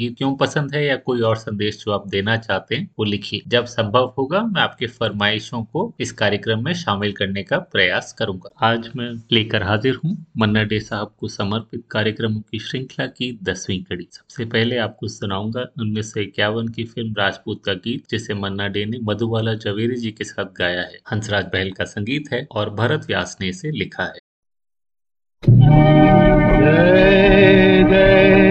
गीत क्यों पसंद है या कोई और संदेश जो आप देना चाहते हैं, वो लिखिए। जब संभव होगा, मैं आपके फरमाइशों को इस कार्यक्रम में शामिल करने का प्रयास करूँगा। आज मैं लेकर हाजिर हूँ मन्ना डे साहब को समर्पित कार्यक्रमों की श्रृंखला की दसवीं कड़ी। सबसे पहले आपको सुनाऊँगा उन्नीस सौ इक्यावन की फ़िल्म राजपूत का गीत, जिसे मन्ना डे ने मधुबाला जवेरी जी के साथ गाया है। हंसराज बहल का संगीत है और भरत व्यास ने इसे लिखा है। जय जय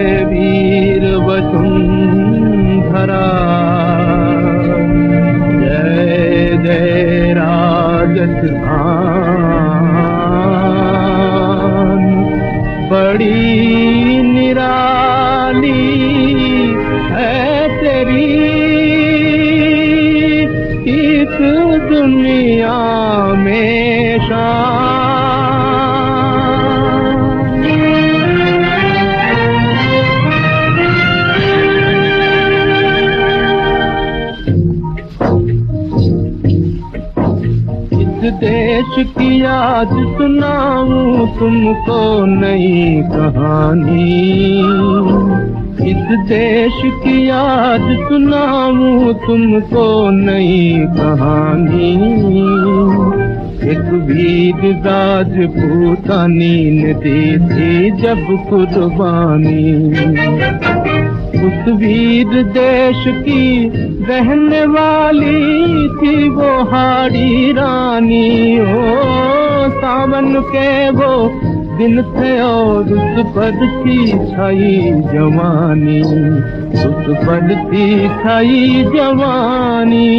इस देश की आज सुनाऊं तुमको नई कहानी। इस देश की आज सुनाऊं तुमको नई कहानी। एक वीर राजपूतानी ने दी थी जब कुर्बानी। उस वीर देश की रहने वाली थी वो हाड़ी रानी। ओ, सावन के वो दिन थे और उस पर थी छाई जवानी। उस पर थी छाई जवानी।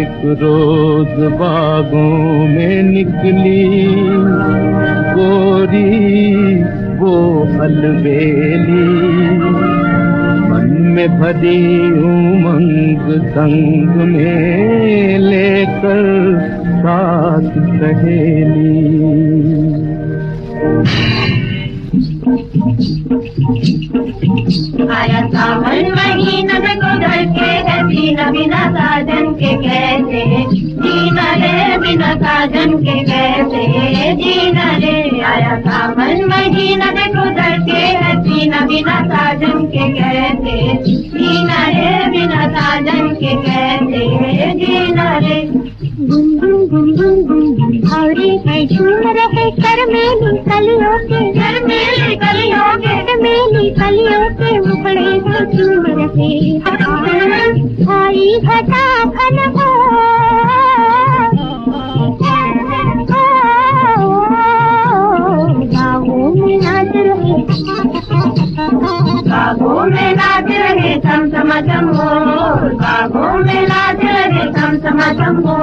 एक रोज बागों में निकली गोरी वो अलबेली मन में भरी उमंग संग में लेकर साथ सहेली। आया सावन महीना में गुजर के है जीना बिना साजन के जीना रे बिना साजन के कैसे? जीना रे आया सावन महीना में गुजर के है जीना बिना साजन के कैसे? जीना रे बिना साजन के कैसे? जीना रे गुम गुम गुम भावरे है झूम रहे कर मेली कलियों के। घर में कलियों के। कर मेली कलियों के मुखड़े से झूम रहे। आई घटा घन हो। बागों में लाज रहे थम हो बागों में लाज रहे थम थम हो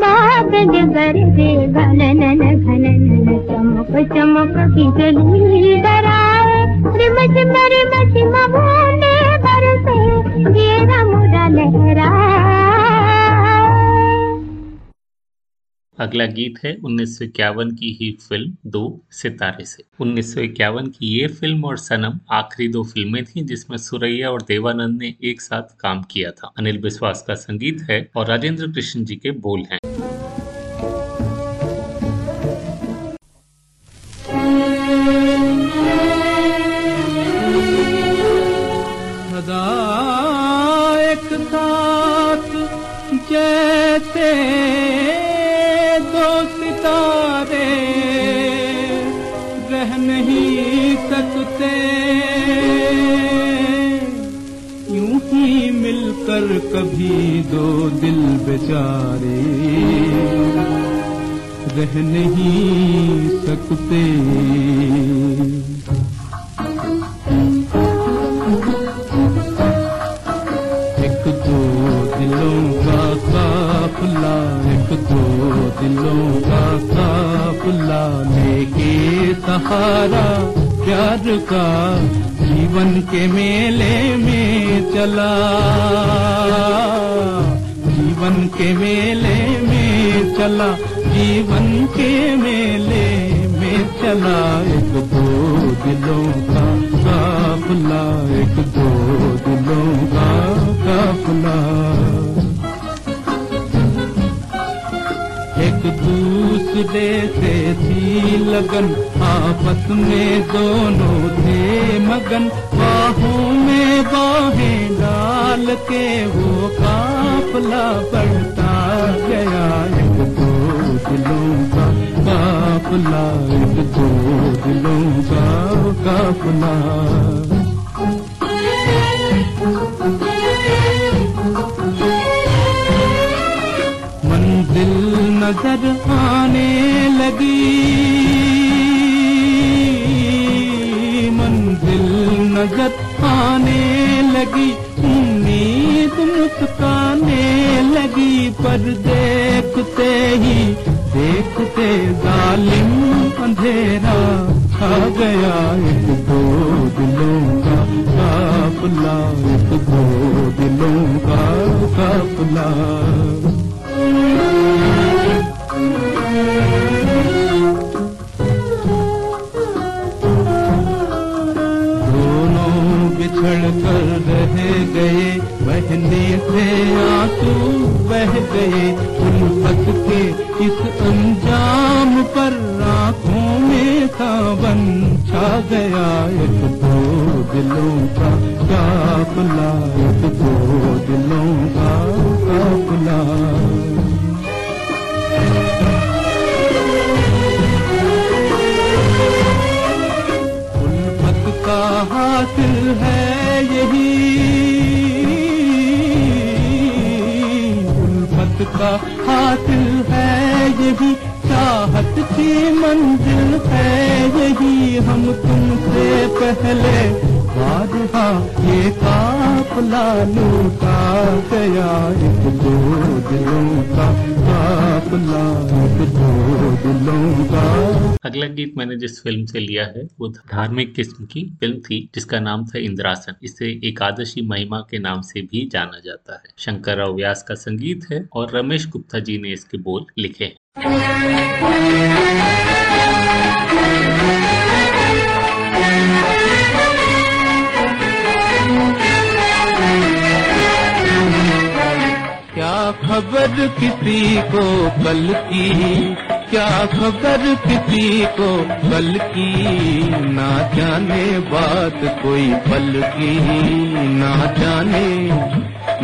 बादल गरजे घनन घनन चमक चमक बिजली डराए। रिम झिम रिम झिम बूंदे बरसे, ये मुड़ा लहराए। अगला गीत है उन्नीस सौ इक्यावन की ही फ़िल्म दो सितारे से। उन्नीस सौ इक्यावन की ये फ़िल्म और सनम आखिरी दो फ़िल्में थीं जिसमें सुरैया और देवानंद ने एक साथ काम किया था। अनिल विश्वास का संगीत है और राजेंद्र कृष्ण जी के बोल हैं। कभी दो दिल बेचारे रह नहीं सकते। एक दो दिलों का काफला एक दो दिलों का काफला लेके सहारा प्यार का जीवन के मेले में चला। जीवन के मेले में चला। जीवन के मेले में चला। एक दो दिलों का काफला, एक दो दिलों का काफला। से थी लगन। आपस में दोनों थे मगन। बाहों में बाहें डाल के वो काफला बढ़ता गया। एक दो दिलों का काफला, एक दो दिलों का काफला। मंजिल नज़र आने लगी। मंजिल नज़र आने लगी। उम्मीद मुस्काने लगी। पर देखते ही, देखते जालिम अंधेरा छा गया। एक दो दिलों का काफला, एक दो दिलों का काफला। से आँसू बह गए उल्फत के इस अंजाम पर आँखों में सावन छा गया एक दो दिलों का काफला, एक दो दिलों का काफला। का हासिल है यही का हासिल है यही चाहत की मंजिल है यही हम तुमसे पहले ये काफला लूटा गया, एक दो दिलों का काफला एक दो दिलों का। अगला गीत मैंने जिस फ़िल्म से लिया है, वो धार्मिक किस्म की फ़िल्म थी, जिसका नाम था इंद्रासन। इसे एकादशी महिमा के नाम से भी जाना जाता है। शंकर राव व्यास का संगीत है और रमेश गुप्ता जी ने इसके बोल लिखे हैं। खबर किसी को कल की? क्या खबर किसी को कल की? ना जाने बात कोई पल की। ना जाने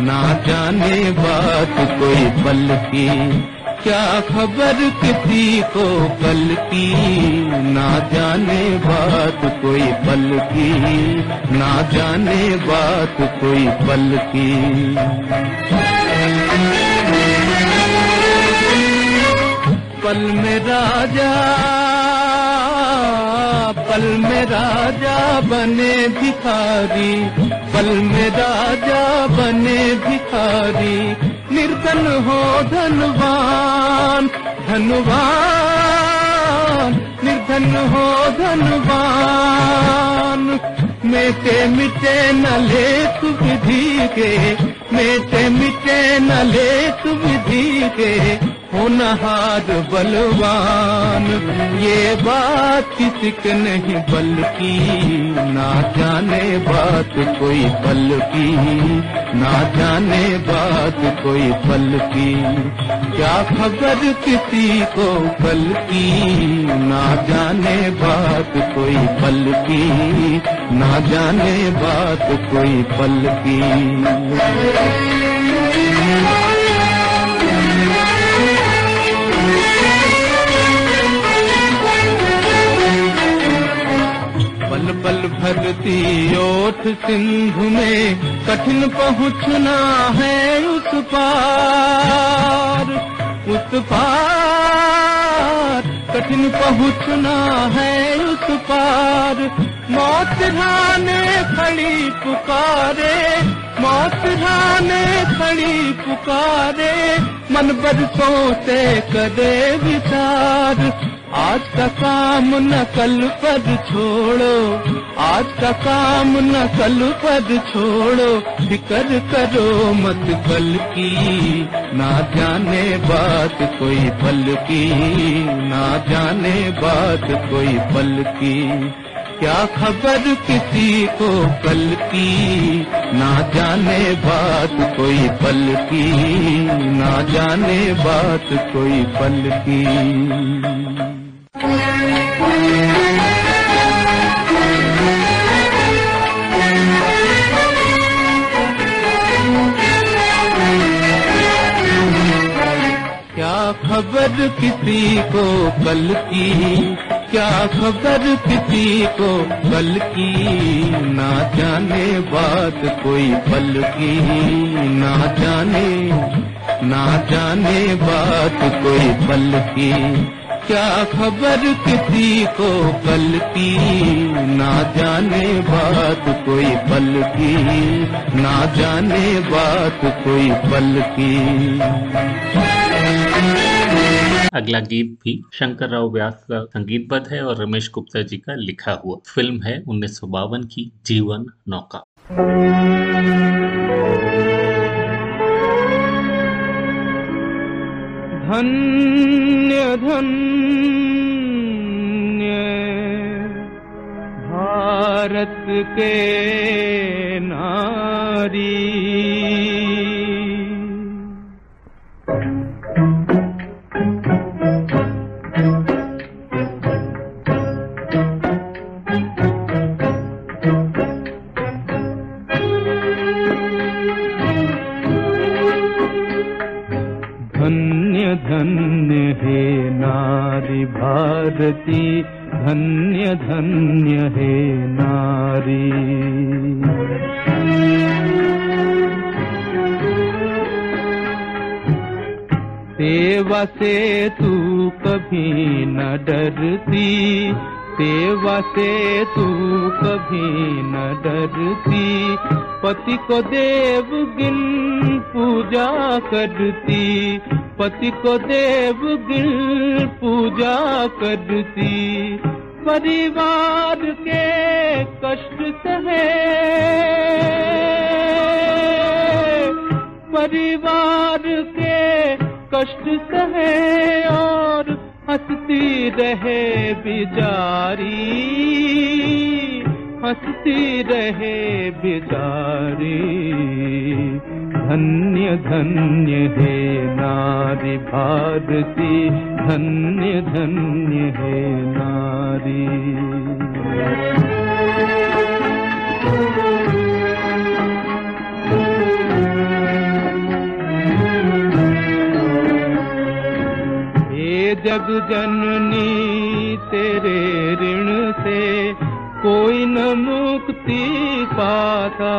ना जाने बात कोई पल की। क्या खबर किसी को कल की? ना जाने बात कोई पल की। ना जाने बात कोई पल की। पल में राजा, पल में राजा बने भिखारी, पल में राजा बने भिखारी, निर्धन हो धनवान धनवान, निर्धन हो धनवान। मेटे मिटे न लेख विधि के, मेटे मिटे न लेख विधि के होनहार बलवान। ये बात किसी के नहीं बल्कि, ना जाने बात कोई पल की ना जाने बात कोई पल की क्या खबर किसी को कल की ना जाने बात कोई पल की ना जाने बात कोई पल की। पल पल भरती ओठ सिंधु में कठिन पहुँचना है उस पार। उस पार कठिन पहुँचना है उस पार। मौत राने खड़ी पुकारे, मौत राने खड़ी पुकारे, मन बरसों से करे विचार। आज का काम न कल पर छोड़ो, आज का काम न कल पर छोड़ो। फिकर करो मत कल की, ना जाने बात कोई पल की, ना जाने बात कोई पल की। क्या खबर किसी को कल की? ना जाने बात कोई पल की, ना जाने बात कोई पल की। क्या खबर किसी को कल की? क्या खबर किसी को? कल की ना जाने बात, कोई पल की ना जाने ना जाने बात, कोई पल की। क्या खबर किसी को? कल की ना जाने बात, कोई पल की। ना जाने बात, कोई पल की। अगला गीत भी शंकर राव व्यास का संगीतबद्ध है और रमेश गुप्ता जी का लिखा हुआ फ़िल्म है उन्नीस सौ बावन की जीवन नौका। धन्य धन्य, भारत के नारी। नारी, भारती, धन्य धन्य हे नारी। सेवा से तू कभी न डरती, सेवा से तू कभी न डरती, पति को देव गिन पूजा करती पति को देव गिन पूजा करती। परिवार के कष्ट सहे। परिवार के कष्ट सहे और हंसती रहे बिचारी हंसती रहे बिचारी धन्य धन्य हे नारी भारती, धन्य धन्य हे नारी। जग जननी, तेरे ऋण से कोई न मुक्ति पाता।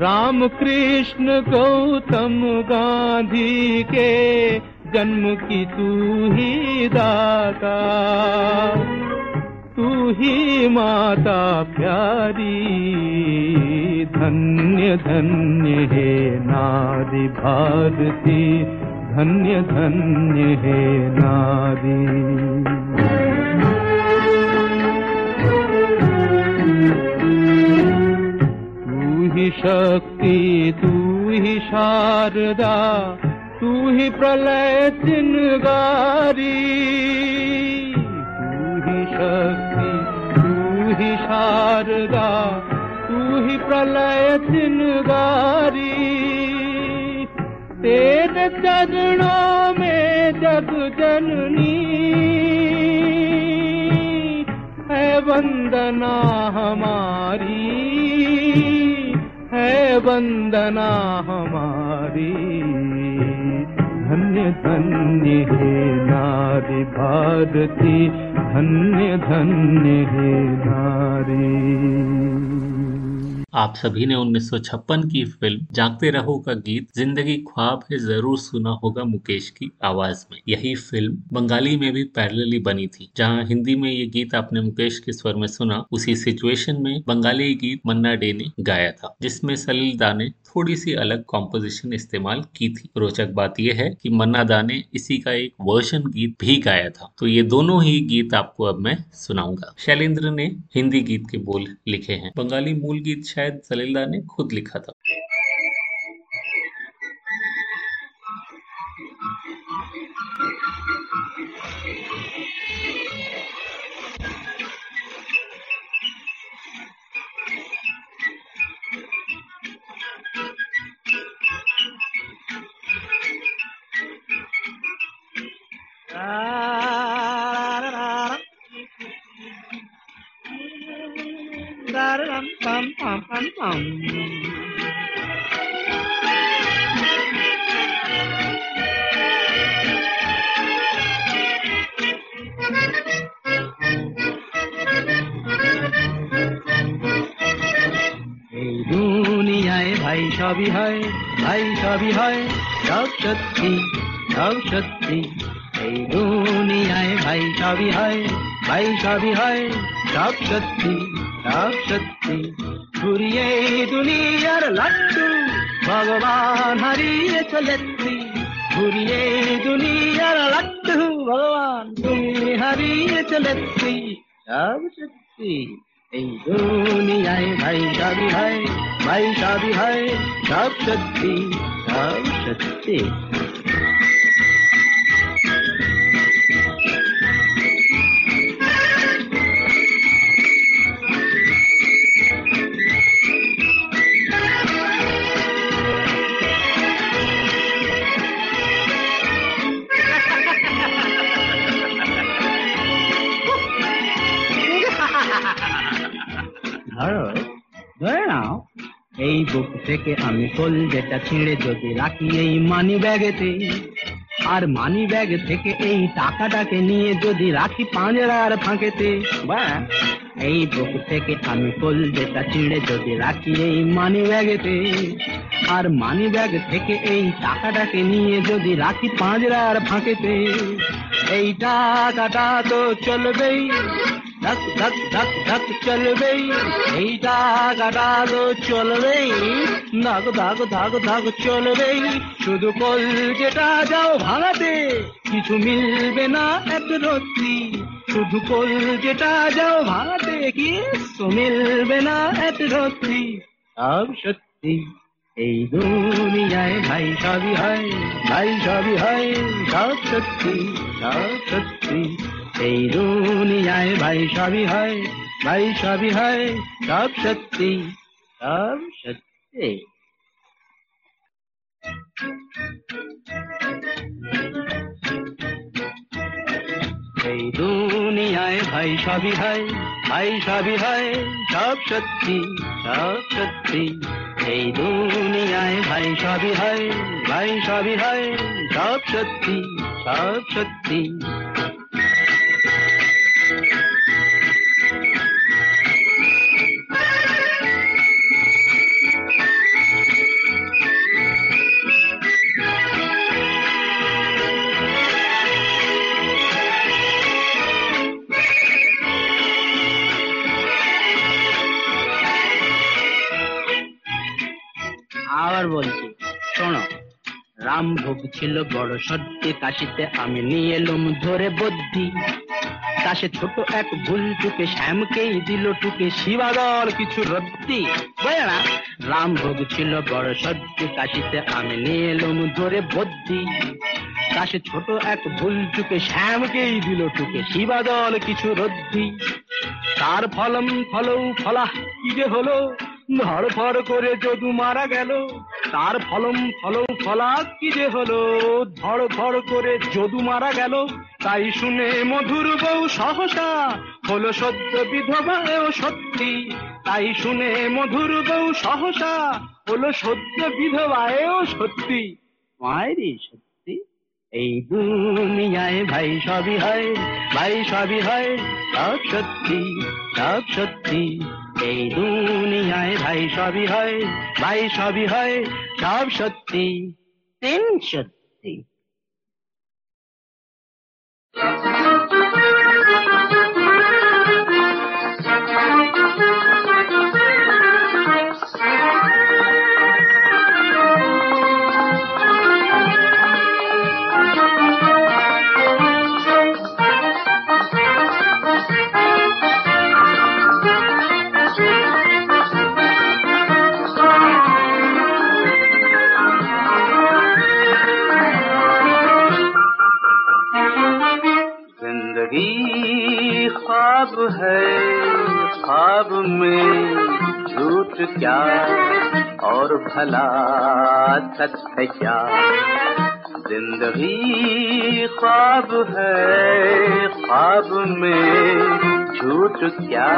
राम कृष्ण गौतम गांधी के जन्म की तू ही दाता। तू ही माता प्यारी, धन्य धन्य हे नारी भारती, धन्य धन्य हे नारी। ही शक्ति, तू ही शारदा, तू ही प्रलय चिन्गारी तू ही शक्ति, तू ही शारदा, तू ही प्रलय चिन्गारी तेरे चरणों में जग जननी, है वंदना हमारी। है वंदना हमारी। धन्य धन्य हे नारी भारती धन्य धन्य हे नारी। आप सभी ने 1956 की फ़िल्म जागते रहो का गीत ज़िंदगी ख्वाब है ज़रूर सुना होगा मुकेश की आवाज़ में। यही फ़िल्म बंगाली में भी पैरेलली बनी थी। जहाँ हिंदी में ये गीत आपने मुकेश के स्वर में सुना, उसी सिचुएशन में बंगाली गीत मन्ना डे ने गाया था, जिसमें सलील दा ने थोड़ी सी अलग कॉम्पोजिशन इस्तेमाल की थी। रोचक बात यह है कि मन्ना दा ने इसी का एक वर्जन गीत भी गाया था। तो ये दोनों ही गीत आपको अब मैं सुनाऊँगा। शैलेंद्र ने हिंदी गीत के बोल लिखे हैं। बंगाली मूल गीत शायद सलील दार ने खुद लिखा था। এই দুনিয়ায় ভাই সবই হয়, ভাই সবই হয়, সব সত্যি সব সত্যি। এই দুনিয়ায় ভাই সবই হয়, ভাই সবই হয়, সব সত্যি সব সত্যি। ঘুরিয়ে দুনিয়ার লাট্টু ভগবান হারিয়ে চলেছি। ঘুরিয়ে দুনিয়ার লাট্টু ভগবান তুমি হারিয়ে চলেছি। সব সত্যি, এই দুনিয়ায় ভাই সবই হয়, ভাই সবই হয়, সব সত্যি সব সত্যি। ধরো, ধরে নাও, এই বুক থেকে আমি ফুল যেটা ছিঁড়ে যদি রাখি এই মানি ব্যাগেতে, আর মানি ব্যাগ থেকে এই টাকাটাকে নিয়ে যদি রাখি পাঁজরার ফাঁকেতে বা এই বুক থেকে আমি ফুল যেটা ছিঁড়ে যদি রাখি এই মানি ব্যাগেতে, আর মানি ব্যাগ থেকে এই টাকাটাকে নিয়ে যদি রাখি পাঁজরার ফাঁকেতে, এই টাকাটা তো চলবেই। ধক ধক ধক ধক চলবেই এই টাকাটা তো চলবেই ধাক ধাক ধাক ধাক চলবেই শুধু কল যেটা যাও ভাঙাতে কিছু মিলবে না এক রত্তি। শুধু কল যেটা যাও ভাঙাতে কিছু মিলবে না এক রত্তি। সব সত্যি, এই দুনিয়ায় ভাই সবই হয়, ভাই সবই হয়, সব সত্যি সব সত্যি। এই দুনিয়ায় ভাই সবই হয় ভাই সবই হয় সব সত্যি সব সত্যি এই দুনিয়ায় ভাই সবই হয় ভাই সবই হয় সব সত্যি সব সত্যি এই দুনিয়ায় ভাই সবই হয় ভাই সবই হয় সব সত্যি সব সত্যি বলছি, শোনো রামভোগ ছিল বড় সত্যি, কাশিতে আমি নিয়ে এলুম ধরে বুদ্ধি। কাশে ছোট এক ভুল টুকে শ্যামকেই দিল টুকে শিবাদল কিছু রদ্দি বুঝলে না রামভোগ ছিল বড় সত্যি, কাশিতে আমি নিয়ে এলুম ধরে বুদ্ধি। কাশে ছোট এক ভুল টুকে শ্যামকেই দিল টুকে শিবাদল কিছু রদ্দি তার ফলম ফলৌ ফলা কি যে হলো? ধর ফর করে যদু মারা গেল, তার ফলম ফলৌ ফলা কি যে হলো? ধর ধর করে যদু মারা গেল, তাই শুনে মধুর বউ সহসা হলো সদ্য বিধবা এও সত্যি তাই শুনে মধুর বউ সহসা হলো সদ্য বিধবা এও সত্যি মায়েরই সত্যি। এই দুনিয়ায় ভাই সবই হয়, ভাই সবই হয়, সব সত্যি সব সত্যি। এই দুনিয়ায় ভাই সবই হয়, ভাই সবই হয়, সব সত্যি, তিন সত্যি। ख्वाब में झूठ क्या और भला सच है क्या? ज़िंदगी ख्वाब है, ख्वाब में झूठ क्या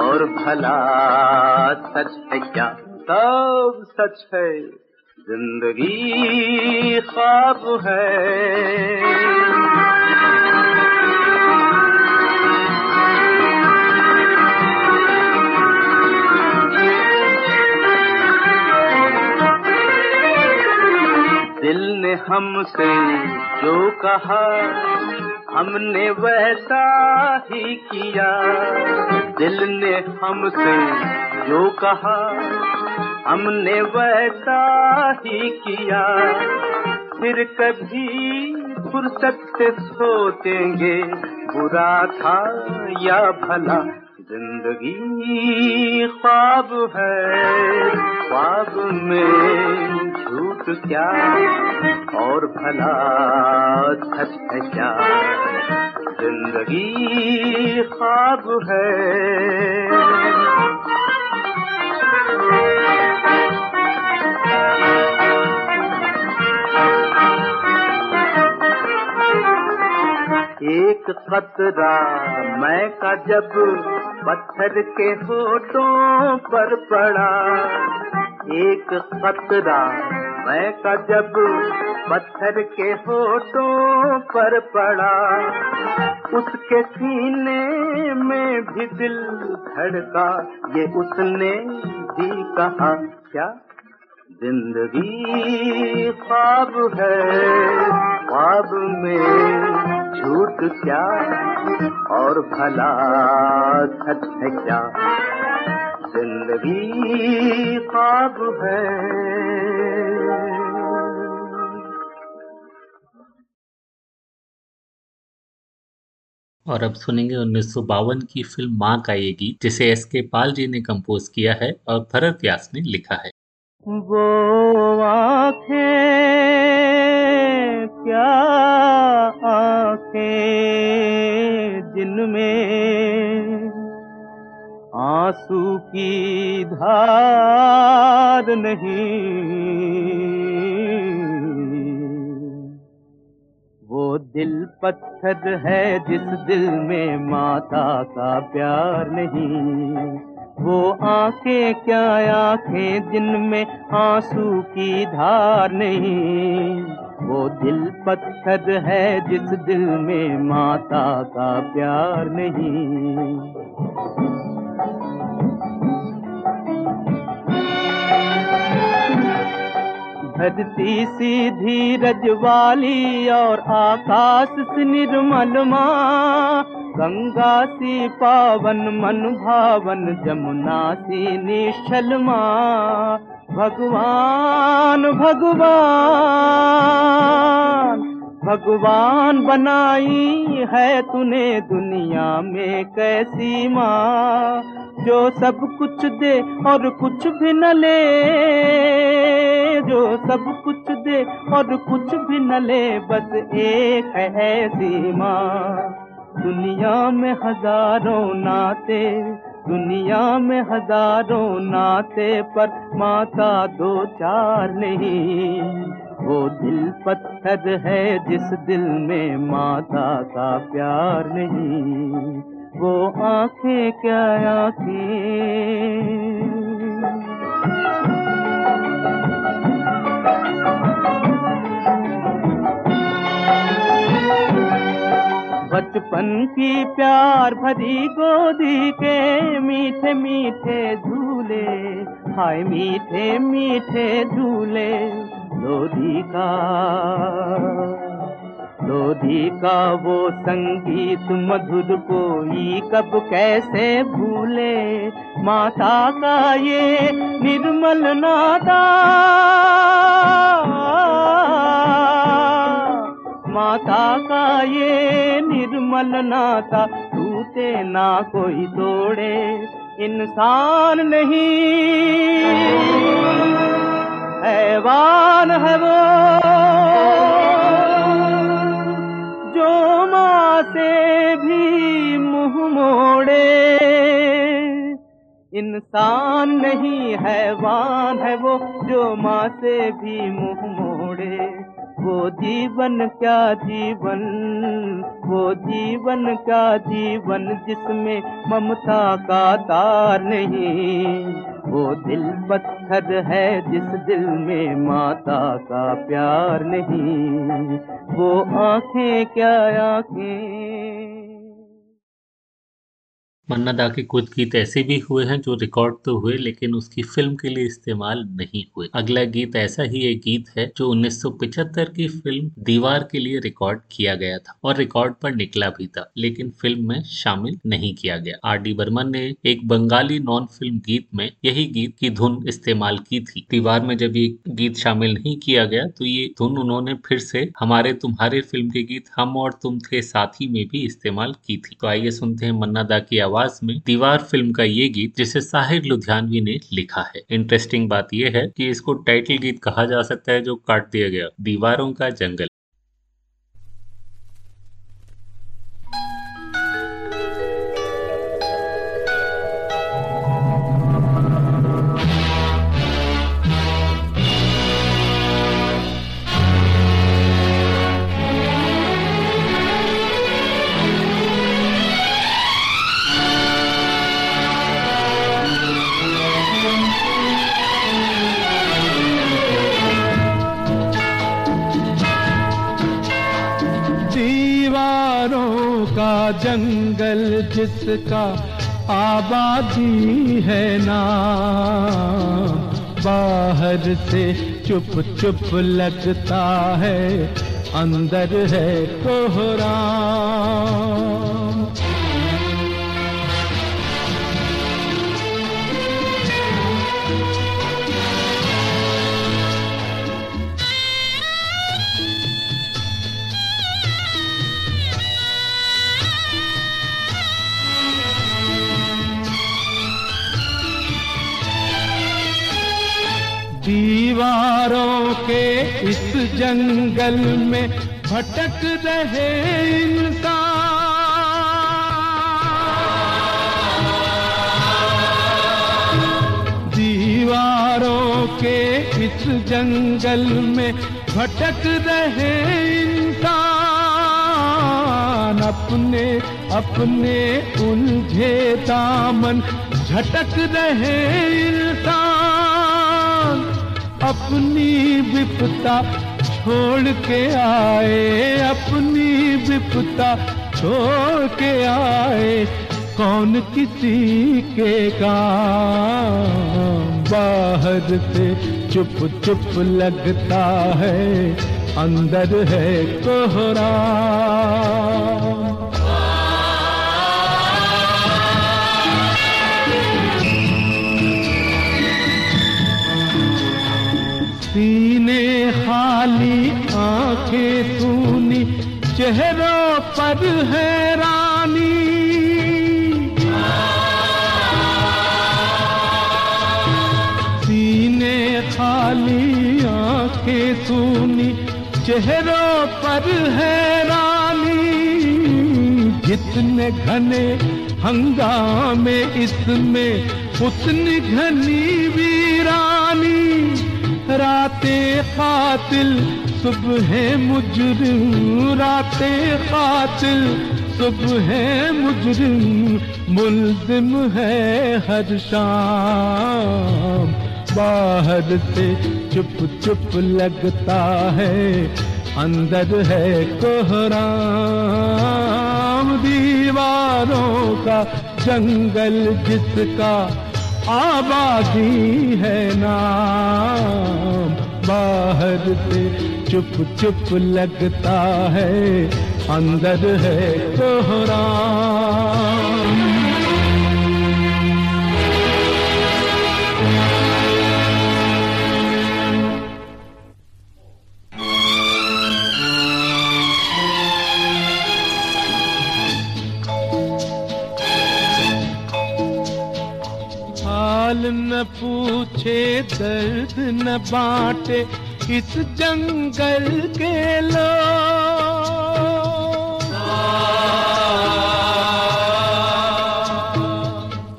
और भला सच है क्या? सब सच है, ज़िंदगी ख्वाब है। दिल ने हमसे जो कहा, हमने वैसा ही किया। दिल ने हमसे जो कहा, हमने वैसा ही किया। फिर कभी फुर्सत सोचेंगे, बुरा था या भला ज़िंदगी ख्वाब है। ख्वाब में झूठ क्या? और भला सच है क्या? ज़िंदगी ख्वाब है। एक कतरा मैं का जब पत्थर के होठों पर पड़ा। एक खतरा मैं का जब पत्थर के होठों पर पड़ा। उसके सीने में भी दिल धड़का, ये उसने भी कहा, क्या ज़िंदगी ख्वाब है, ख्वाब में झूठ क्या और भला सच है क्या? ज़िंदगी ख्वाब है। और अब सुनेंगे उन्नीस सौ बावन की फ़िल्म माँ का ये गीत जिसे एस के पाल जी ने कंपोज किया है और भरत व्यास ने लिखा है। वो आँखें क्या आँखें जिनमें आँसू की धार नहीं? वो दिल पत्थर है जिस दिल में माता का प्यार नहीं। वो आँखें क्या आँखें जिनमें आँसू की धार नहीं? वो दिल पत्थर है जिस दिल में माता का प्यार नहीं। धरती सी धीरज वाली और आकाश सी निर्मल माँ। गंगा सी पावन, मन भावन, जमुना सी निश्चल माँ। भगवान भगवान भगवान बनाई है तूने दुनिया में कैसी माँ। जो सब कुछ दे और कुछ भी न ले जो सब कुछ दे और कुछ भी न ले, बस एक है ऐसी माँ दुनिया में हज़ारों नाते, दुनिया में हज़ारों नाते पर माता दो चार नहीं। वो दिल पत्थर है जिस दिल में माता का प्यार नहीं। वो आँखें क्या आँखें? बचपन की प्यार भरी गोदी के मीठे मीठे झूले, हाय मीठे मीठे झूले लोधी का। लोधी का वो संगीत मधुर कोई कब कैसे भूले? माता का ये निर्मल नादा माता का ये निर्मल नाता टूटे ना कोई तोड़े, इंसान नहीं। हैवान है वो। जो माँ से भी मुँह मोड़े। इंसान नहीं हैवान है वो, जो माँ से भी मुँह मोड़े। वो जीवन क्या जीवन, वो जीवन क्या जीवन जिसमें ममता का तार नहीं। वो दिल पत्थर है जिस दिल में माता का प्यार नहीं। वो आँखें क्या आँखें? मन्ना दा के कुछ गीत ऐसे भी हुए हैं जो रिकॉर्ड तो हुए, लेकिन उसकी फ़िल्म के लिए इस्तेमाल नहीं हुए। अगला गीत ऐसा ही एक गीत है जो 1975 की फ़िल्म दीवार के लिए रिकॉर्ड किया गया था और रिकॉर्ड पर निकला भी था, लेकिन फ़िल्म में शामिल नहीं किया गया। आर डी बर्मन ने एक बंगाली नॉन फ़िल्म गीत में यही गीत की धुन इस्तेमाल की थी। दीवार में जब ये गीत शामिल नहीं किया गया तो ये धुन उन्होंने फिर से हमारे तुम्हारे फ़िल्म के गीत हम और तुम थे साथी में भी इस्तेमाल की थी। तो आइए सुनते हैं मन्ना दा की आवाज़ में दीवार फ़िल्म का ये गीत, जिसे साहिर लुधियानवी ने लिखा है। इंटरेस्टिंग बात यह है कि इसको टाइटल गीत कहा जा सकता है जो काट दिया गया, दीवारों का जंगल। जिसका आबादी है ना बाहर से चुप चुप लगता है अंदर है कोहरा। दीवारों के इस जंगल में भटक रहे इंसान। दीवारों के इस जंगल में भटक रहे इंसान। अपने अपने उलझे दामन, झटक रहे इंसान। अपनी विपता छोड़ के आए, अपनी विपता छोड़ के आए। कौन किसी के काम? बाहर से चुप चुप लगता है, अंदर है कोहरा। खाली आँखें सुनी, चेहरों पर हैरानी सीने खाली आँखें सुनी, चेहरों पर हैरानी जितने घने हंगामे इसमें, उतनी घनी वीरानी। रातें कातिल, सुबह मुजरिम, रातें कातिल, सुबह है मुजरिम, मुलजिम है हर शाम। बाहर से चुप चुप लगता है, अंदर है कोहरा नाम दीवारों का जंगल जिसका आबादी है नाम। बाहर से चुप चुप लगता है अंदर है कोहराम। न पूछे, दर्द न बांटे इस जंगल के लोग।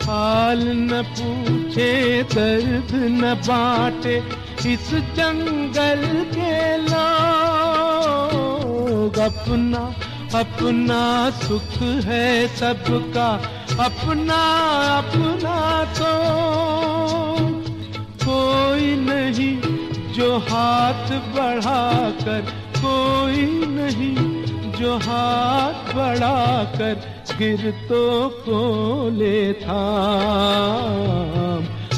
हाल न पूछे, दर्द न बांटे इस जंगल के लोग। अपना अपना सुख है सबका अपना अपना तो कोई नहीं जो हाथ बढ़ाकर, कोई नहीं जो हाथ बढ़ाकर गिरतों को ले था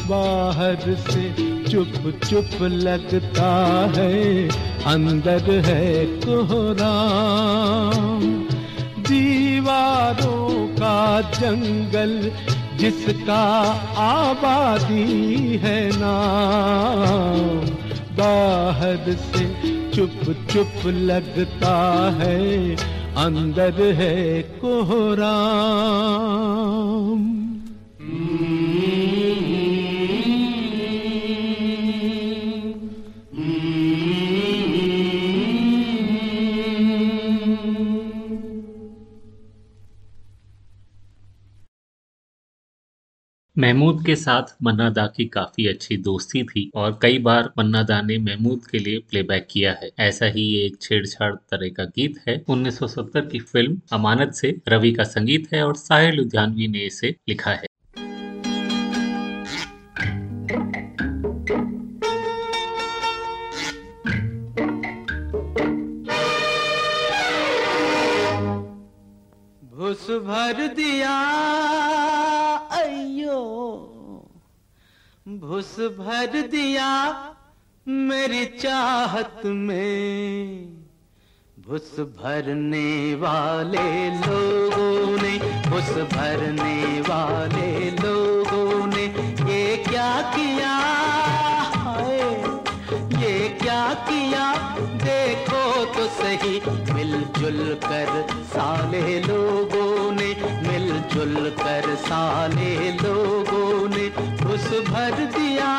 बाहर से चुप चुप लगता है, अंदर है कोहराम। दीवारों का जंगल जिसका आबादी है नाम बाहर से चुप चुप लगता है, अंदर है कोहराम। महमूद के साथ मन्ना दा की काफ़ी अच्छी दोस्ती थी और कई बार मन्ना दा ने महमूद के लिए प्लेबैक किया है। ऐसा ही एक छेड़छाड़ तरह का गीत है। 1970 की फ़िल्म अमानत से रवि का संगीत है और साहिल लुधियानवी ने इसे लिखा है। भर दिया अयो भुस भर दिया मेरी चाहत में। भुस भरने वाले लोगों ने, भुस भरने वाले लोगों ने ये क्या किया? ये क्या किया? देखो तो सही। मिलजुल कर साले लोगों ने, मिलजुल कर साले लोगों ने खुश भर दिया।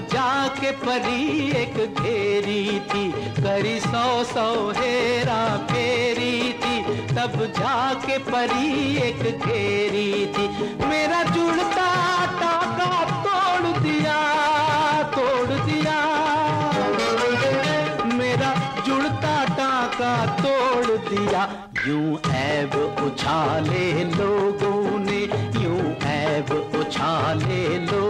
जाके परी एक घेरी थी। करी सौ सौ हेरा फेरी थी। तब जाके परी एक घेरी थी। मेरा जुड़ता टाका तोड़ दिया तोड़ दिया। मेरा जुड़ता टाका तोड़ दिया। यूँ ऐब उछाले लोगों ने, यूँ ऐब उछाले लोगों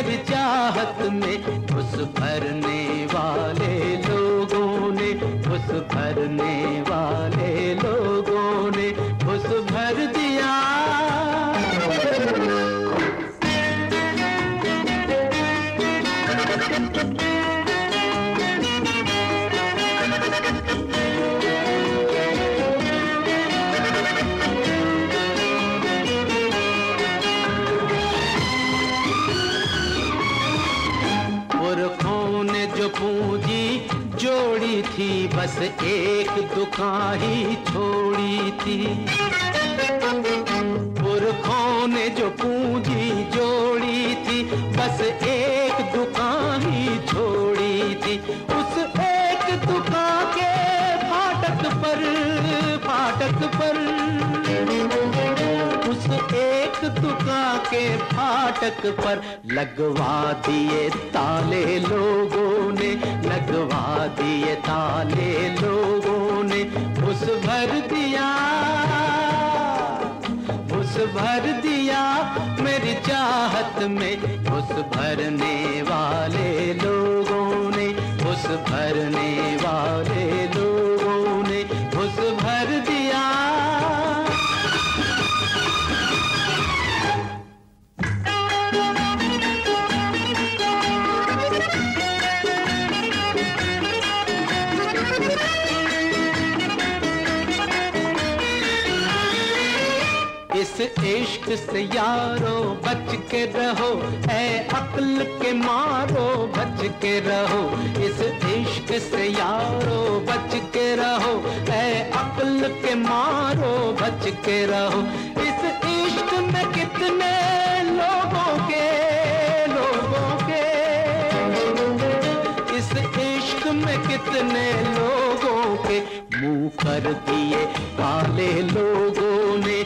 मेरी चाहत में उस भरने वाले लोगों ने उस भरने पुरखा ही छोड़ी थी। पुरखों ने जो पूंजी जोड़ी थी, बस एक दुकान ही छोड़ी थी। उस एक दुकान के फाटक पर फाटक पर, उस एक दुकान के फाटक पर लगवा दिए ताले लोगों ने, लगवा दिए ताले लोगों उस भर दिया उस भर दिया मेरी चाहत में उस भरने वाले इश्क से यारो बच के रहो, ऐ अक्ल के मारो बच के रहो। इस इश्क से यारो बच के रहो, ऐ अक्ल के मारो बच के रहो। इस इश्क में कितने लोगों के लोगों के? इस इश्क में कितने लोगों के? मुँह कर दिए काले लोगों ने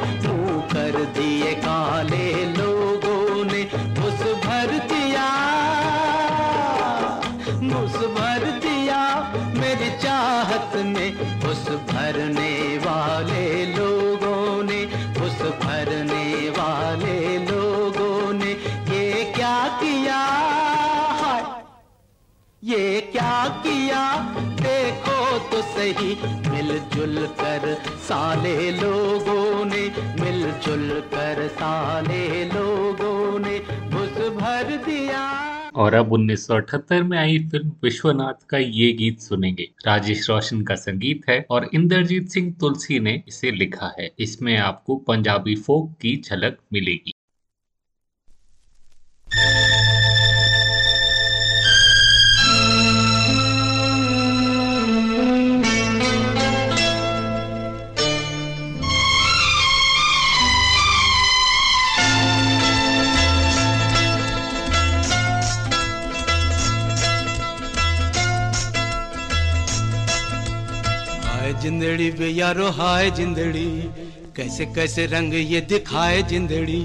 कर दिए काले लोगों ने। उस भर दिया, मुस भर दिया मेरी चाहत में उस भरने वाले लोगों ने उस भरने वाले लोगों ने। ये क्या किया? ये क्या किया? देखो तो सही। मिलजुल कर साले लोगों ने, मिलजुल कर साले लोगों ने घुस भर दिया। और अब 1978 में आई फ़िल्म विश्वनाथ का ये गीत सुनेंगे। राजेश रोशन का संगीत है और इंद्रजीत सिंह तुलसी ने इसे लिखा है। इसमें आपको पंजाबी फोक की झलक मिलेगी। जिंदड़ी बे यारो हाय जिंदड़ी। कैसे कैसे रंग ये दिखाए जिंदड़ी।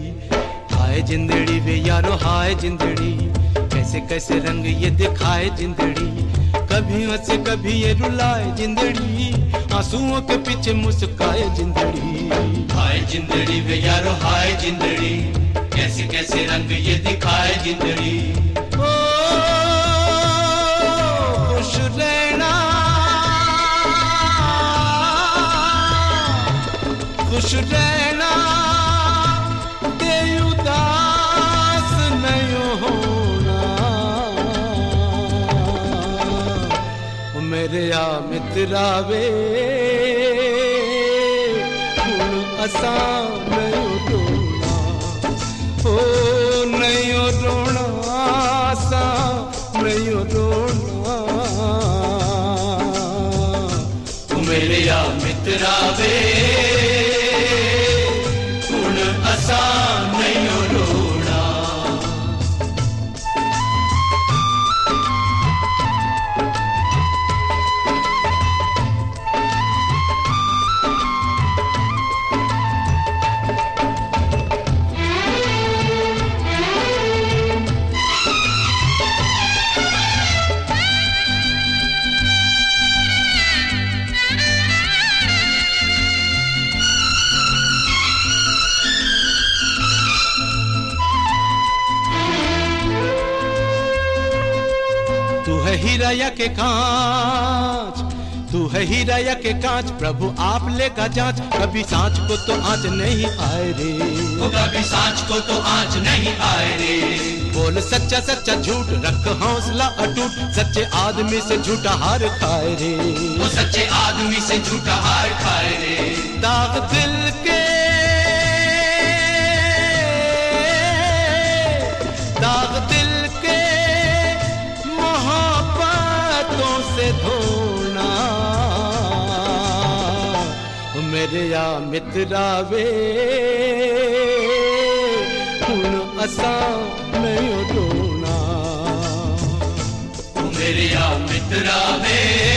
हाय जिंदड़ी बे यारो हाय जिंदड़ी। कैसे कैसे रंग ये दिखाए जिंदड़ी। कभी हंसे कभी ये रुलाए जिंदड़ी। आंसुओं के पीछे मुस्काए जिंदड़ी। हाय जिंदड़ी वे यारो हाय जिंदड़ी। कैसे कैसे रंग ये दिखाए जिंदड़ी। ओ खुश रहना खुश रहना। ते उदास नहीं होना। मेरे आ मित्रा वे हुण असां नहीं रोना ओ नहीं रोना असां नहीं रोना मेरे या मित्रा वे असां है हीरा या के कांच। तू है हीरा या के कांच प्रभु आप लेगा जाँच। कभी सांच को तो आँच नहीं आए रे। वो कभी सांच को तो आज नहीं आए रे। बोल सच्चा सच्चा झूठ रख हौसला अटूट। सच्चे आदमी से झूठा हार खाए रे। वो सच्चे आदमी से झूठा हार खाए रे। दाग दिल के दाग दिल से धोना। मेरे या मित्रा वे हुण असां नहीं धोना मेरे या मित्रा वे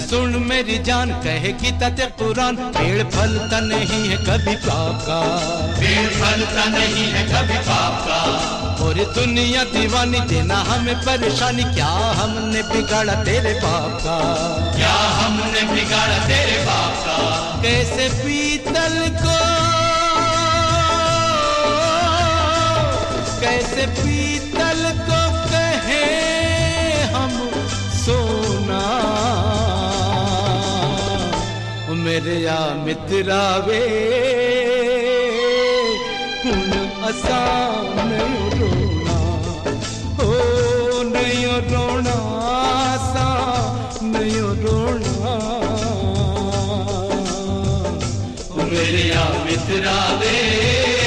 सुन मेरी जान कहेगी तते कुरान पेड़ फलता नहीं है कभी पाप का पेड़ फलता नहीं है कभी पाप का और दुनिया दीवानी देना हमें परेशानी। क्या हमने बिगाड़ा तेरे बाप का क्या हमने बिगाड़ा तेरे बाप का कैसे पीतल को? कैसे पीतल मेरा मित्रा वे कुण असां रोना हो नहीं रोना असां नयो रोना मेरया मित्रा वे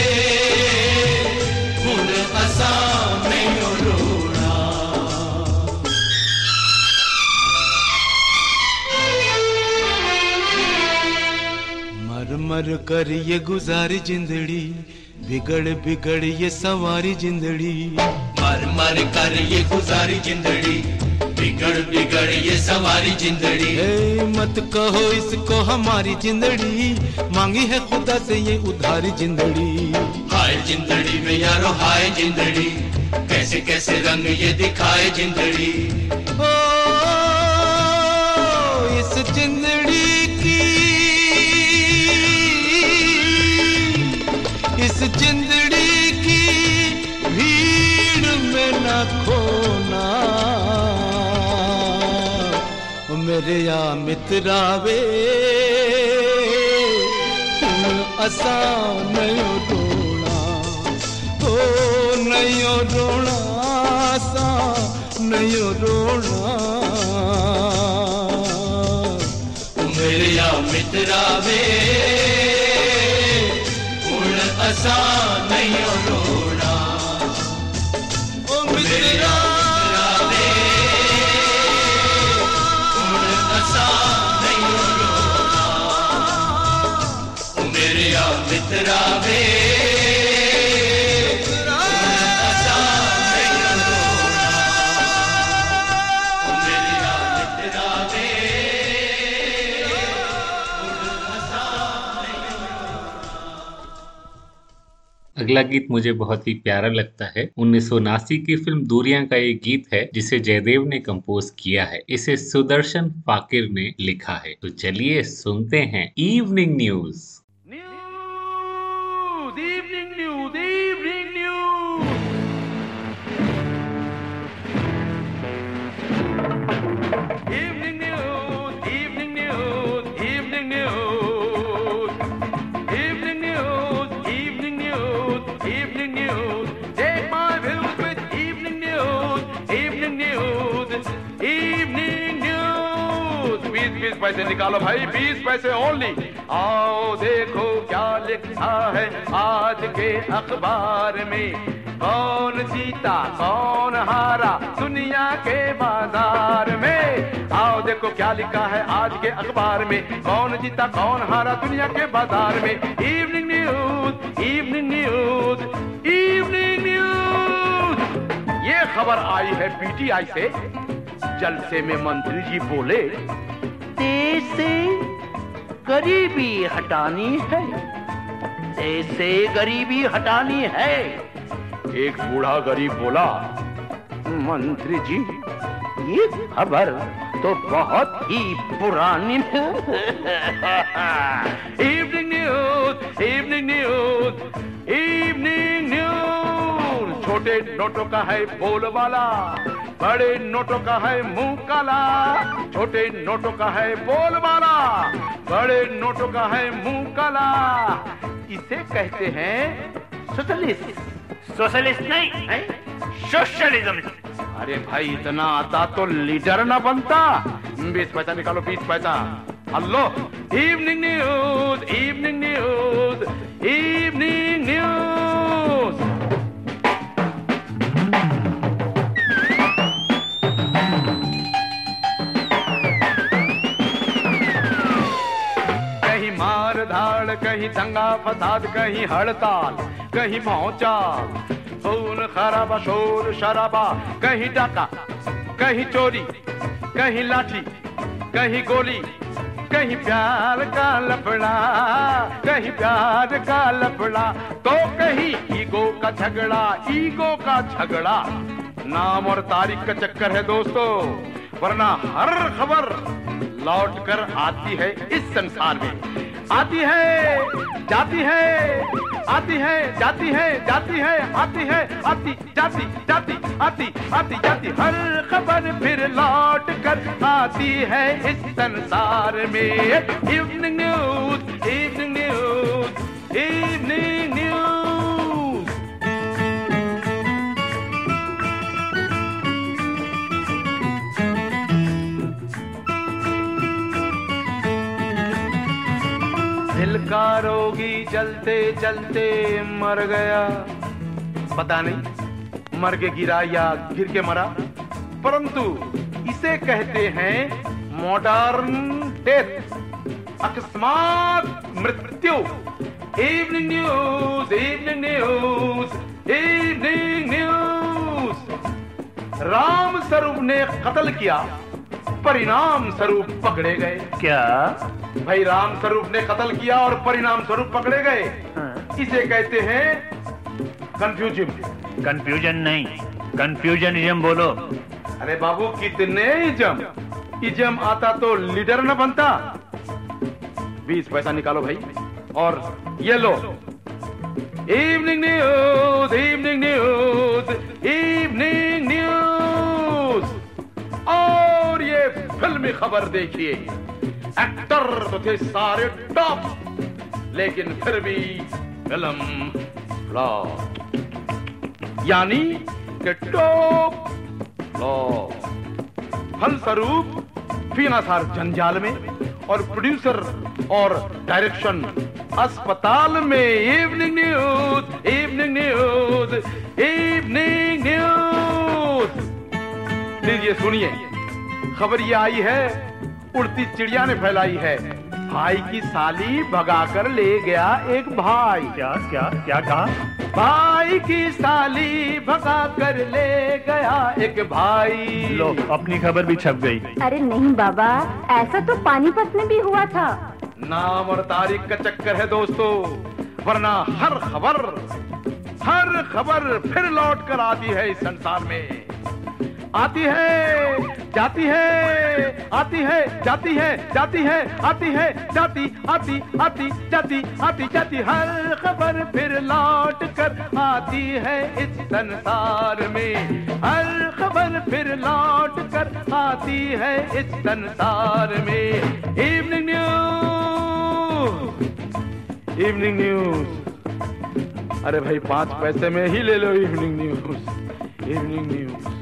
मर कर ये गुजारी जिंदड़ी बिगड़ बिगड़ ये सवारी जिंदड़ी। मर मर कर ये गुजारी जिंदड़ी बिगड़ बिगड़ ये सवारी जिंदड़ी। मत कहो इसको हमारी जिंदड़ी मांगी है खुदा से ये उधारी जिंदड़ी। हाय जिंदड़ी में यारो हाय जिंदड़ी कैसे कैसे रंग ये दिखाए जिंदड़ी। ओ इस जिंदड़ी जिंदड़ी की भीड़ में न खोना। मेरे या मित्रावे असा नयो रोना। ओ, नयो रोना सा नयो रोना। मेरे या मित्रावे सा नहीं रो अगला गीत मुझे बहुत ही प्यारा लगता है। उन्नीस सौ उनासी की फ़िल्म दूरिया का एक गीत है, जिसे जयदेव ने कंपोज किया है। इसे सुदर्शन फाकिर ने लिखा है। तो चलिए सुनते हैं इवनिंग न्यूज़ पैसे निकालो भाई, बीस पैसे ओनली आओ देखो क्या लिखा है आज के अखबार में। कौन जीता, कौन हारा दुनिया के बाज़ार में। आओ देखो क्या लिखा है आज के अखबार में। कौन जीता, कौन हारा दुनिया के बाज़ार में। Evening news evening news evening news ये खबर आई है पीटीआई से। जलसे में मंत्री जी बोले देश से गरीबी हटानी है। देश से गरीबी हटानी है। एक बूढ़ा गरीब बोला, मंत्री जी, ये खबर तो बहुत ही पुरानी है। Evening news evening news evening news छोटे नोटों का है बोल वाला बड़े नोटों का है मुँह काला छोटे नोटों का है बोल वाला बड़े नोटों का है मुँह काला। इसे कहते हैं सोशलिस्ट। सोशलिस्ट नहीं है? सोशलिज्म। अरे भाई इतना आता तो लीडर ना बनता। बीस पैसा निकालो बीस पैसा। Hello evening news evening news evening news कहीं दंगा फसाद, कहीं हड़ताल, कहीं भौचाल खून खराबा शोर शराबा, कहीं डाका, कहीं चोरी, कहीं लाठी, कहीं गोली, कहीं प्यार का लफड़ा, कहीं प्यार का लफड़ा। तो कहीं ईगो का झगड़ा, ईगो का झगड़ा। नाम और तारीख का चक्कर है दोस्तों, वरना हर खबर लौट कर आती है इस संसार में। आती है, जाती है, आती है, जाती है जाती है, आती है, आती, जाती जाती, आती आती, जाती, हर खबर फिर लौट कर आती है इस संसार में। Evening news evening news evening news का रोगी चलते चलते मर गया। पता नहीं मर के गिरा या गिर के मरा। परंतु इसे कहते हैं मॉडर्न डेथ अकस्मात मृत्यु। Evening news evening news evening news Ram Swaroop ने कत्ल किया, परिणाम स्वरूप पकड़े गए। क्या? भाई राम स्वरूप ने कत्ल किया और परिणाम स्वरूप पकड़े गए। इसे कहते हैं कंफ्यूजन कंफ्यूजन नहीं। कंफ्यूजनिज्म बोलो। अरे बाबू कितने इजम? इजम आता तो लीडर न बनता। बीस पैसा निकालो भाई। और ये लो। Evening news evening news evening news और ये फिल्मी खबर देखिए। एक्टर तो थे सारे टॉप, लेकिन फिर भी फ़िल्म फ्लॉप। यानी कि टॉप फ्लॉप। फलस्वरूप फिनासार जंजाल में और प्रोड्यूसर और डायरेक्शन अस्पताल में। Evening news evening news evening news लीजिए सुनिए, खबर ये आई है उड़ती चिड़िया ने फैलाई है। भाई की साली भगाकर ले गया एक भाई। क्या क्या क्या कहा? भाई की साली भगाकर ले गया एक भाई। लो अपनी खबर भी छप गई। अरे नहीं बाबा ऐसा तो पानीपत में भी हुआ था। नाम और तारीख का चक्कर है दोस्तों वरना हर खबर हर खबर फिर लौट कर आती है इस संसार में। आती है, जाती है, आती है, जाती है जाती है, आती है, जाती, आती आती, जाती आती, जाती, हर खबर फिर लौट कर आती है इस संसार में। हर खबर फिर लौट कर आती है इस संसार में। इवनिंग न्यूज़ इवनिंग न्यूज़ अरे भाई, पाँच पैसे में ही ले लो इवनिंग न्यूज़ इवनिंग न्यूज़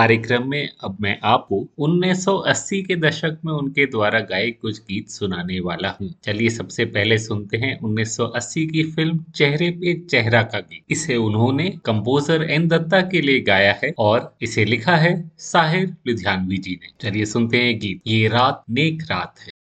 कार्यक्रम में अब मैं आपको 1980 के दशक में उनके द्वारा गाए कुछ गीत सुनाने वाला हूँ। चलिए सबसे पहले सुनते हैं 1980 की फ़िल्म चेहरे पे चेहरा का गीत। इसे उन्होंने कंपोजर एन दत्ता के लिए गाया है और इसे लिखा है साहिर लुधियानवी जी ने। चलिए सुनते हैं गीत। ये रात नेक रात है।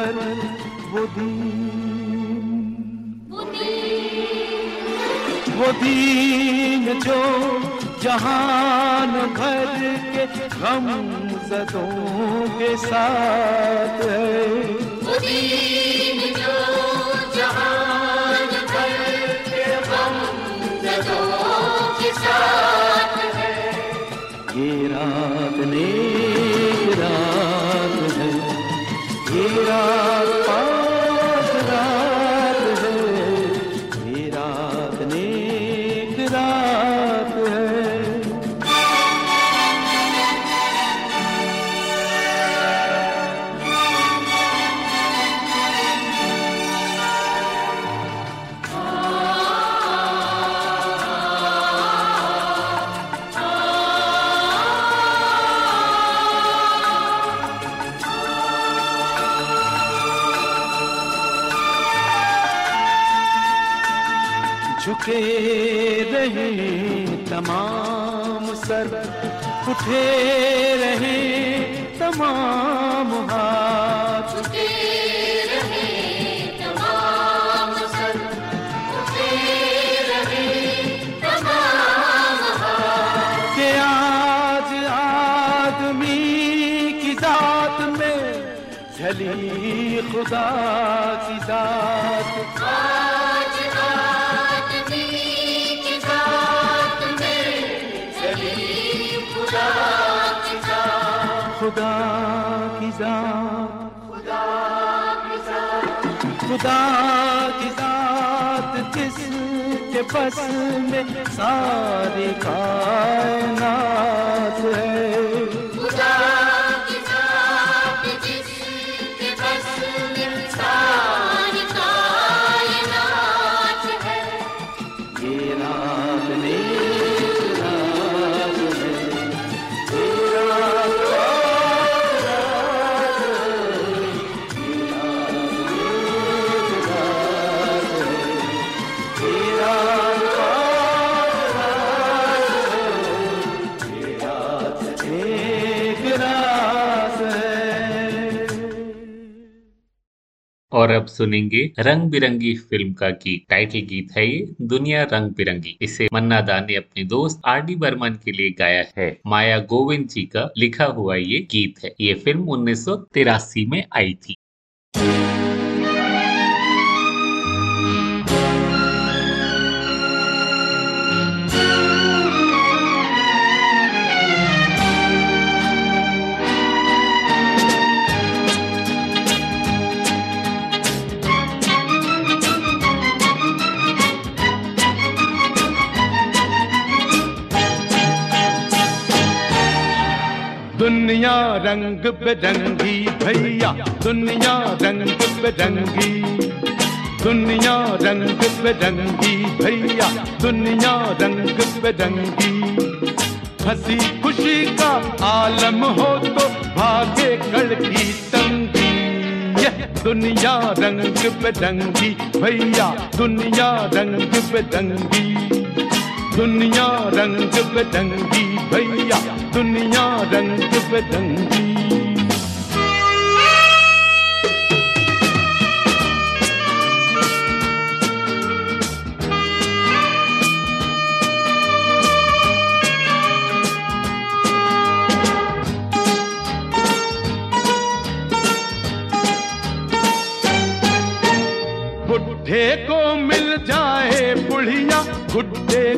पर वो दीन। वो दिन। वो दीन जो जहान भर के गम जदों के साथ है। वो दिन जो जहान भर के गम जदों के साथ है। ये रात नेक ये खुदा की जात। आज आदमी की जात में खुदा की जात। खुदा की जात। खुदा की जात जिसके बस में सारी कायनात है। और अब सुनेंगे रंग बिरंगी फ़िल्म का गीत। टाइटल गीत है ये, दुनिया रंग बिरंगी इसे मन्ना दा ने अपने दोस्त आर डी बर्मन के लिए गाया है। माया गोविंद जी का लिखा हुआ ये गीत है। ये फ़िल्म उन्नीस सौ तिरासी में आई थी। दुनिया रंग बिरंगी भैया, दुनिया रंग बिरंगी। दुनिया रंग बिरंगी भैया, दुनिया रंग बिरंगी। हँसी खुशी का आलम हो तो भागे कड़ की तंगी। यह दुनिया रंग बिरंगी भैया, दुनिया रंग बिरंगी। दुनिया रंग बिरंगी भैया दुनिया रंग बुढ़े को मिल जाए बुढ़े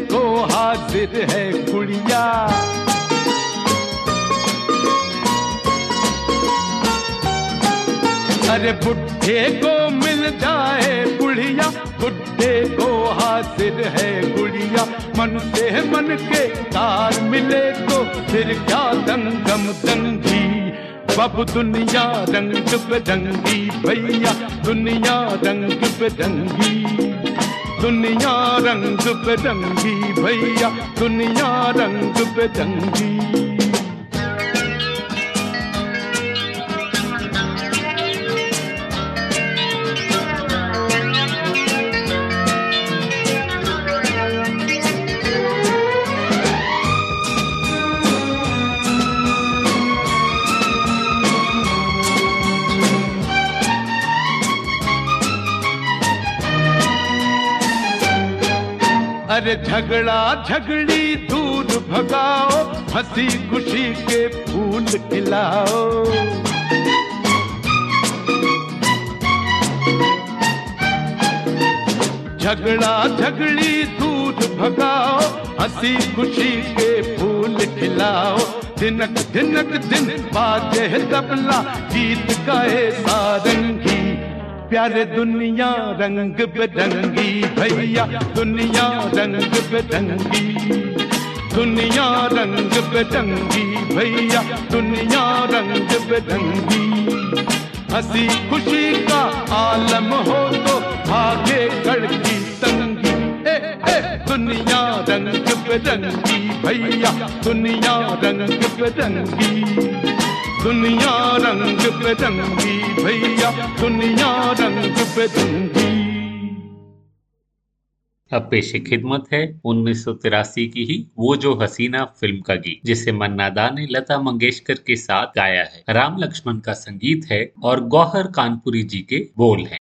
को हाजिर है गुड़िया। अरे बुढ़े को मिल जाए बुढ़िया बुढ़े को हाजिर है गुड़िया। मन से मन के तार मिले तो फिर क्या दंगम दंगी? बब दुनिया रंग बिरंगी भैया, दुनिया रंग बिरंगी दुनिया रंग बिरंगी भैया। दुनिया रंग बिरंगी अरे झगड़ा झगड़ी दूर भगाओ, हँसी खुशी के फूल खिलाओ। झगड़ा झगड़ी दूर भगाओ, हँसी खुशी के फूल खिलाओ। दिनक दिनक दिन बाजे तबला, गीत गाए सारंगी। प्यारे दुनिया रंग बिरंगी भैया दुनिया रंग बिरंगी। दुनिया रंग बिरंगी भैया दुनिया रंग बिरंगी। हँसी खुशी का आलम हो तो भागे कड़की तंगी। ए, ए, दुनिया रंग बिरंगी भैया दुनिया रंग बिरंगी। दुनिया रंग बिरंगी भैया, दुनिया रंग बिरंगी अब पेशे खिदमत है उन्नीस सौ तिरासी की ही, वो जो हसीना फ़िल्म का गीत, जिसे मन्नादा ने लता मंगेशकर के साथ गाया है। राम लक्ष्मण का संगीत है और गौहर कानपुरी जी के बोल हैं।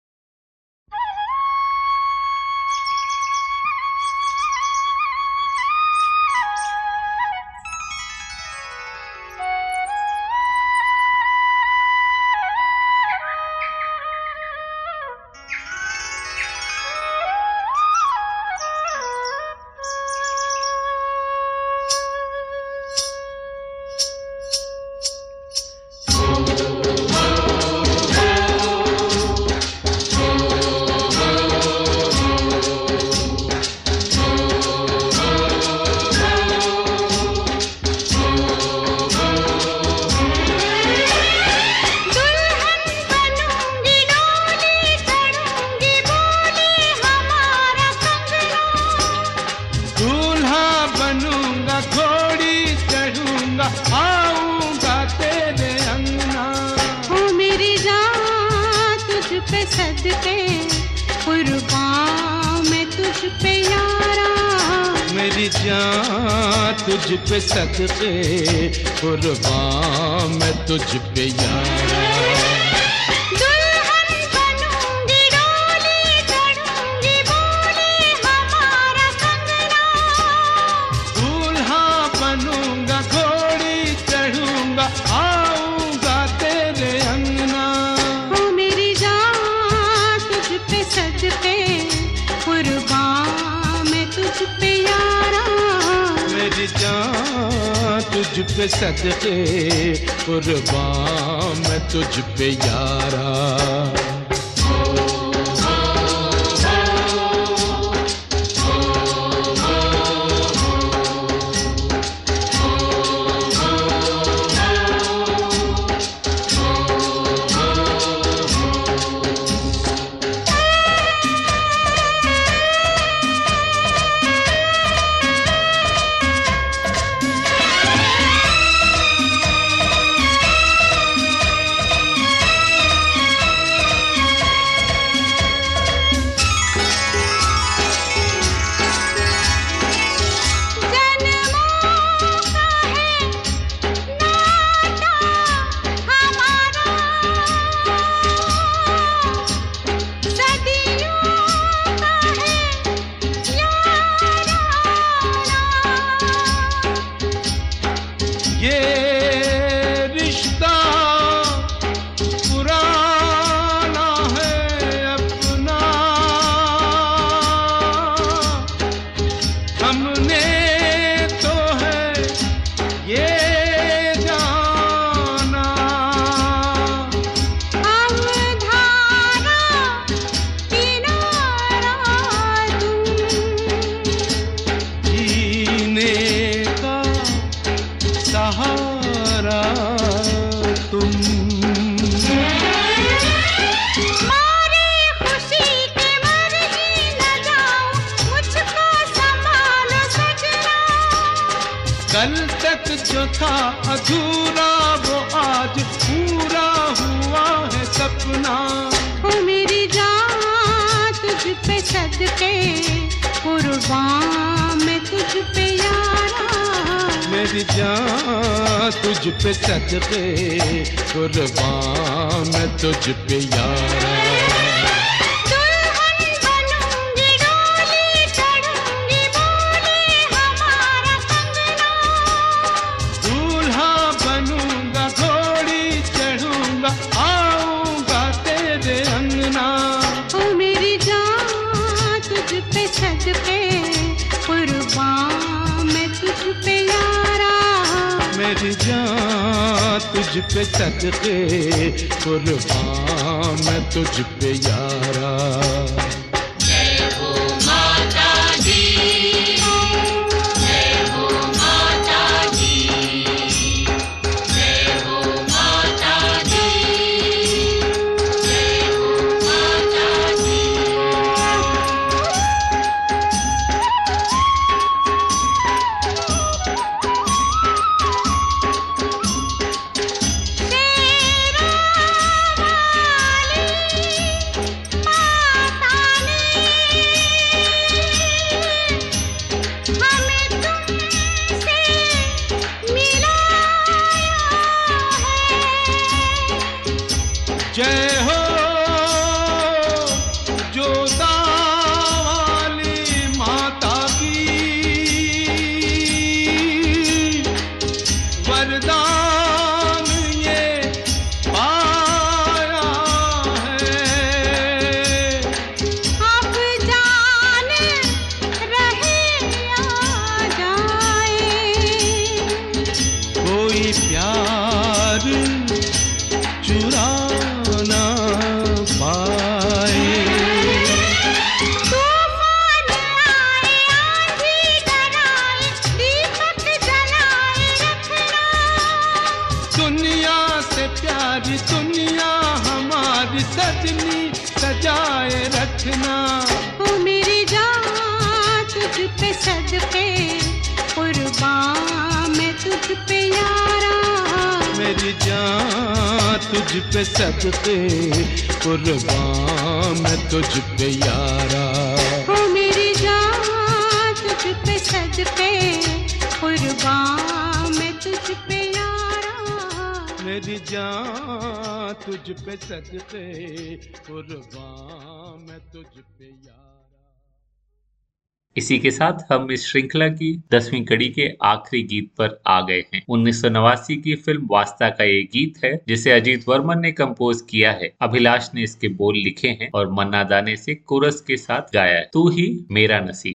इसी के साथ हम इस श्रृंखला की दसवीं कड़ी के आखिरी गीत पर आ गए हैं उन्नीस सौ नवासी की फ़िल्म वास्ता का ये गीत है जिसे अजीत वर्मन ने कंपोज किया है अभिलाष ने इसके बोल लिखे हैं और मन्ना दाने से कोरस के साथ गाया है तू ही मेरा नसीब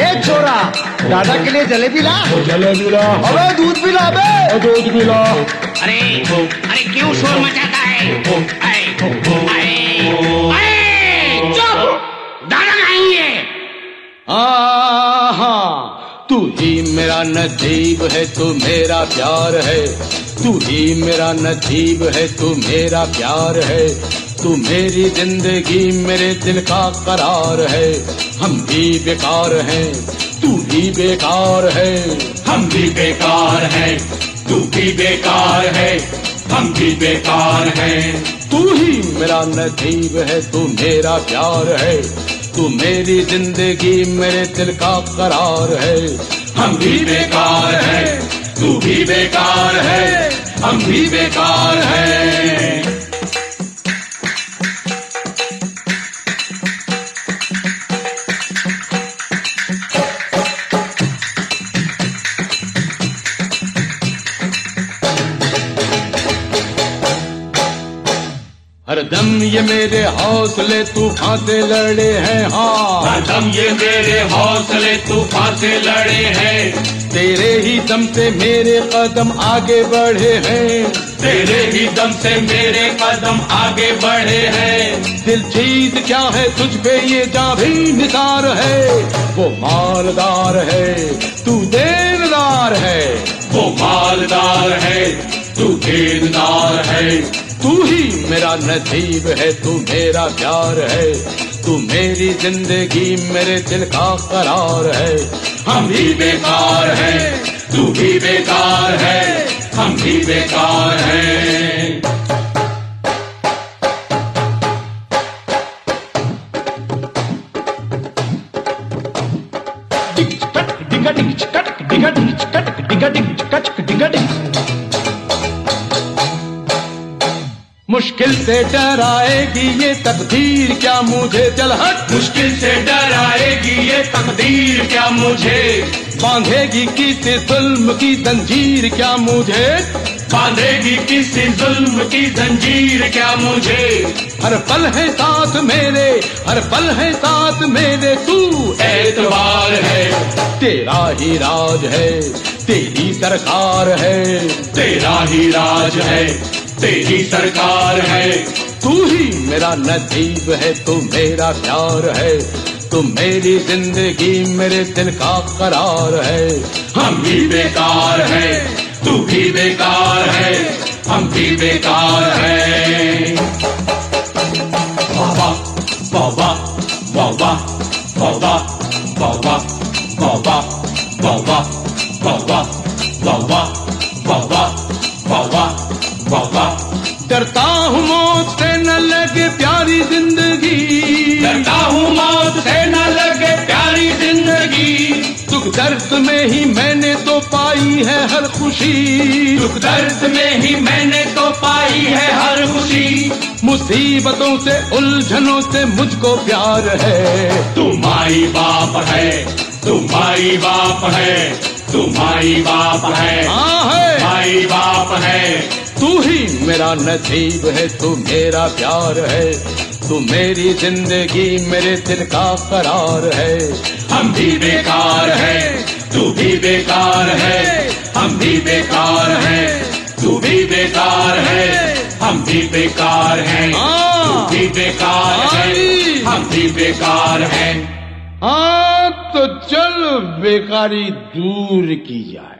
ए छोरा दादा के लिए जलेबी ला जलेबी ला अबे दूध भी ला बे दूध भी ला अरे अरे क्यों शोर मचाता है? आए, आए, आए, चुप। दादा नहीं है हाँ तू ही मेरा नजीब है तू मेरा प्यार है। तू ही मेरा नजीब है तू मेरा प्यार है। तू मेरी ज़िंदगी मेरे दिल का करार है। हम भी बेकार हैं, तू भी बेकार है। हम भी बेकार हैं, तू भी बेकार है। हम भी बेकार हैं। तू ही मेरा नजीब है, तू मेरा प्यार है। तू मेरी ज़िंदगी मेरे दिल का करार है। हम भी बेकार हैं, तू भी बेकार है। हम भी बेकार हैं। हरदम ये मेरे हौसले तूफ़ान से लड़े हैं हाँ। हरदम ये मेरे हौसले तूफ़ान से लड़े हैं। तेरे ही दम से मेरे कदम आगे बढ़े हैं। तेरे ही दम से मेरे कदम आगे बढ़े हैं। दिल जीत क्या है तुझ पे ये जा भी निसार है। वो मालदार है तू देनदार है। वो मालदार है तू देनदार है। तू ही मेरा नसीब है, तू मेरा प्यार है, तू मेरी ज़िंदगी मेरे दिल का करार है। हम भी बेकार है, तू भी बेकार है, हम भी बेकार हैं। चकट डिगा, डिग चकट डिगा, डिग। मुश्किल से डराएगी ये तकदीर क्या मुझे? चल हट। मुश्किल से डराएगी ये तकदीर क्या मुझे? बांधेगी किसी जुल्म की जंजीर क्या मुझे? बांधेगी किसी जुल्म की जंजीर क्या मुझे? हर पल है साथ मेरे हर पल है साथ मेरे तू एतवार है। तेरा ही राज है तेरी सरकार है। तेरा ही राज है। तेरी सरकार है। तू ही मेरा नसीब है, तू मेरा प्यार है। तू मेरी ज़िंदगी मेरे दिल का करार है। हम भी बेकार है, तू भी बेकार है, हम भी बेकार है। बाबा बाबा बाबा बाबा बाबा बाबा बाबा। डरता हूँ मौत से न लगे प्यारी ज़िंदगी। डरता हूँ मौत से न लगे प्यारी ज़िंदगी। दुख दर्द में ही मैंने तो पाई है हर खुशी। दुख दर्द में ही मैंने तो पाई है हर खुशी। मुसीबतों से उलझनों से मुझको प्यार है। तुम्हारी बाप है तुम्हारी बाप है तुम्हारी बाप है। हाँ है। माई बाप है तू ही मेरा नसीब है तू मेरा प्यार है तू मेरी ज़िंदगी मेरे दिल का करार है। हम भी बेकार है तू भी बेकार है हम भी बेकार है तू भी बेकार है हम भी बेकार हैं तू भी बेकार है हम भी बेकार हैं। हाँ तो चल बेकारी दूर की जाए।